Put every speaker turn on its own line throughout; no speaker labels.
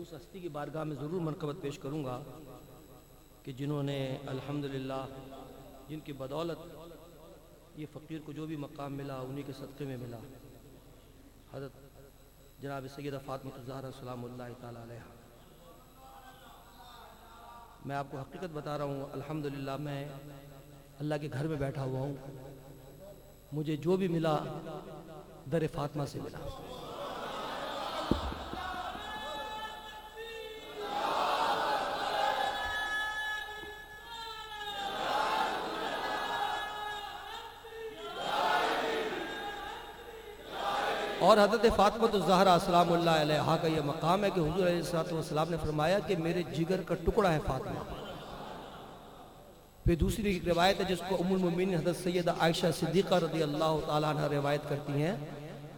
اس ہستی کی بارگاہ میں ضرور منقبت پیش کروں گا کہ جنہوں نے الحمدللہ جن کی بدولت یہ فقیر کو جو بھی مقام ملا انہی کے صدقے میں ملا۔ حضرت جناب سیدہ فاطمہ الزہرا سلام اللہ تعالیٰ علیہ۔ میں آپ کو حقیقت بتا رہا ہوں، الحمدللہ میں اللہ کے گھر میں بیٹھا ہوا ہوں۔ مجھے جو بھی ملا در فاطمہ سے ملا۔ اور حضرت فاطمہ الزہرا السلام اللہ علیہ کا یہ مقام ہے کہ حضور علیہ السلام نے فرمایا کہ میرے جگر کا ٹکڑا ہے فاطمہ۔ پھر دوسری روایت ہے جس کو ام المومنین حضرت سیدہ عائشہ صدیقہ رضی اللہ تعالیٰ عنہ روایت کرتی ہیں۔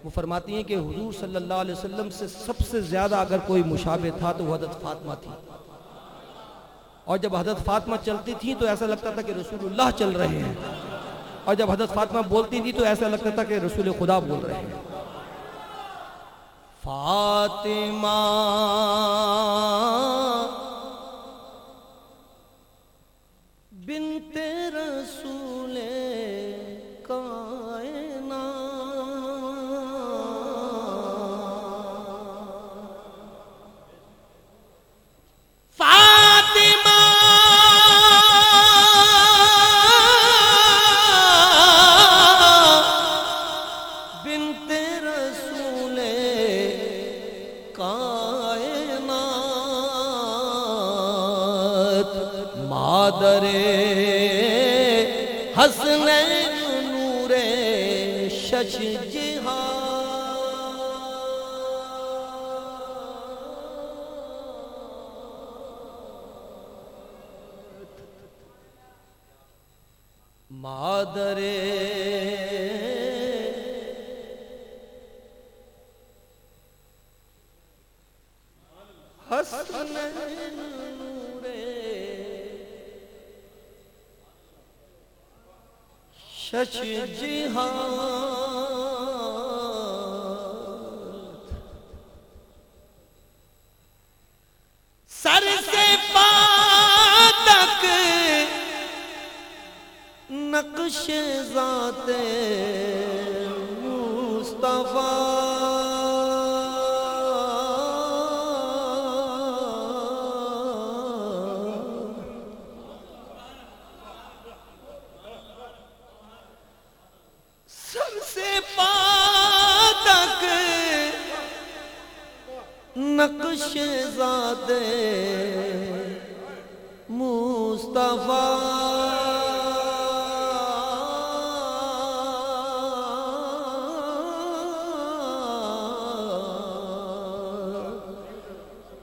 وہ فرماتی ہیں کہ حضور صلی اللہ علیہ وسلم سے سب سے زیادہ اگر کوئی مشابہ تھا تو وہ حضرت فاطمہ تھی۔ اور جب حضرت فاطمہ چلتی تھی تو ایسا لگتا تھا کہ رسول اللہ چل رہے ہیں۔ اور جب حضرت فاطمہ بولتی تھی تو ایسا لگتا تھا کہ رسول خدا بول رہے ہیں۔ فاطمہ بنت رسول مادر حسن نور شش جہاں مادر حسن شش جہاد۔ سر سے پا تک نقش ذات مصطفیٰ۔ نقش ذات مصطفیٰ۔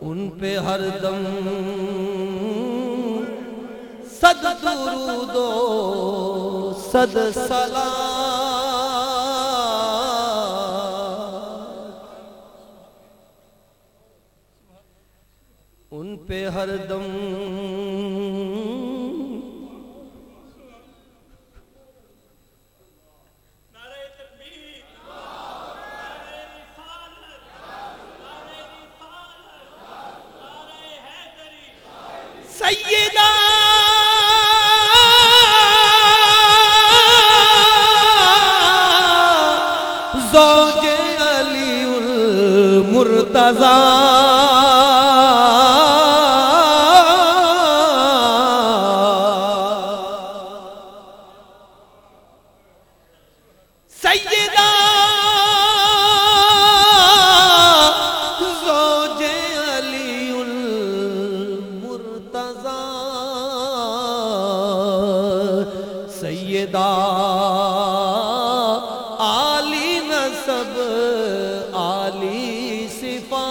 ان پہ ہر دم صد درود و صد سلام۔ سیدہ۔ زوج علی المرتضی۔ نصب عالی صفا۔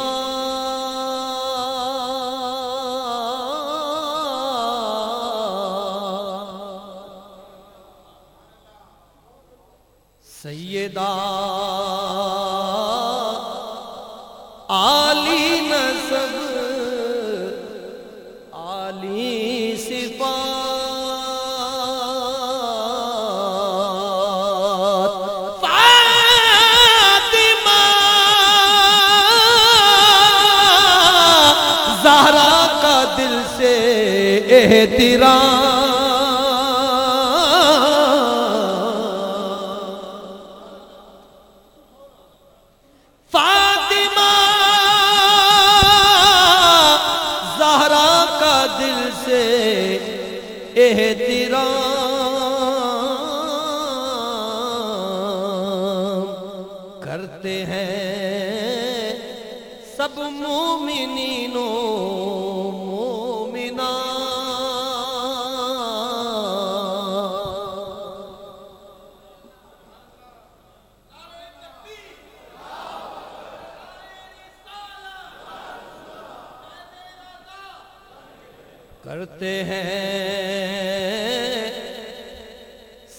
سیدہ فاطمہ زہرا کا دل سے احترام کرتے ہیں۔ سب مومنینوں کرتے ہیں۔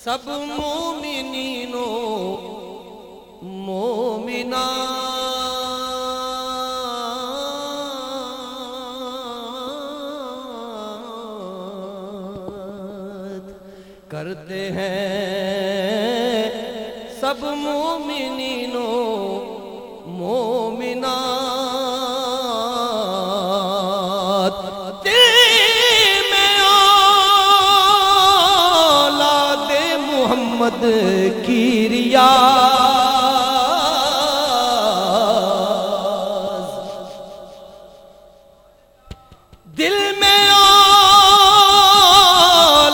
سب مومنینوں مومنات کرتے ہیں۔ سب مومنینوں محمد کی ریاض دل میں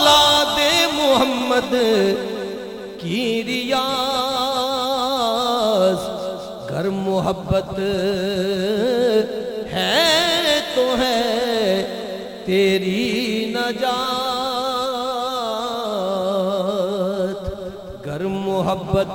اولاد محمد کی ریاض۔ گر محبت ہے تو ہے تیری نجات۔ محبت